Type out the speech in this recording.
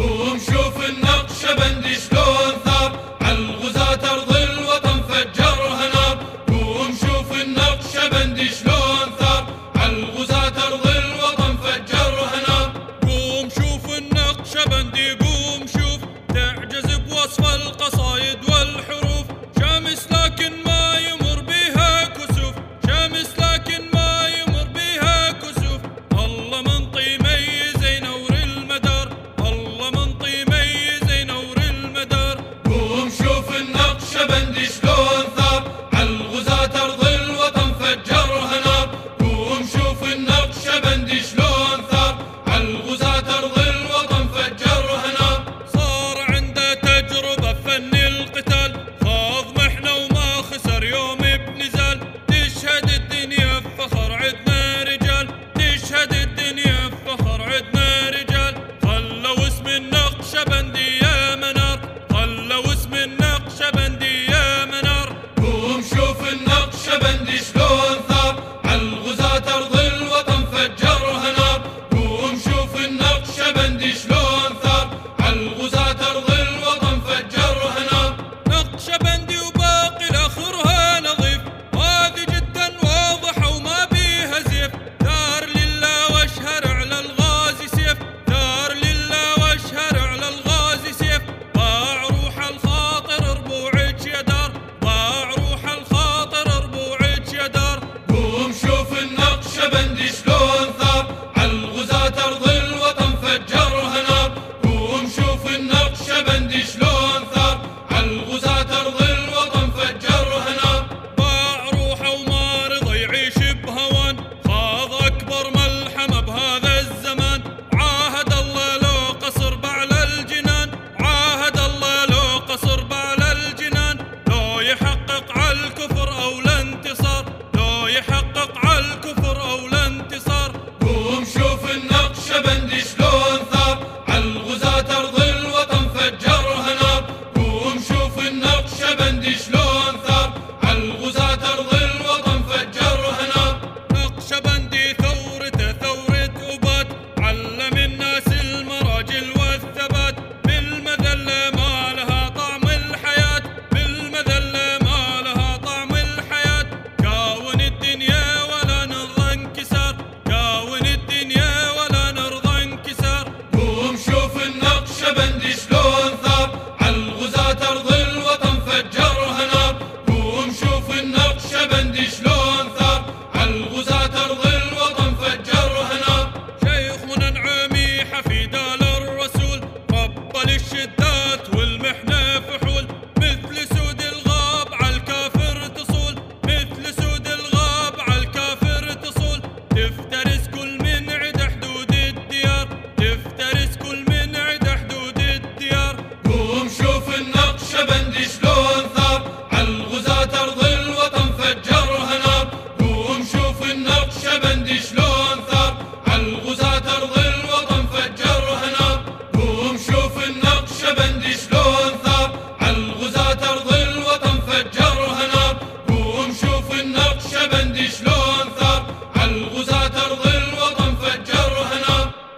قوم نقشبندي شلون ثاب عالغزاة أرض الوطن فجرها نار. قوم شوف النقشبندي شلون should.